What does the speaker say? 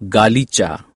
गालीचा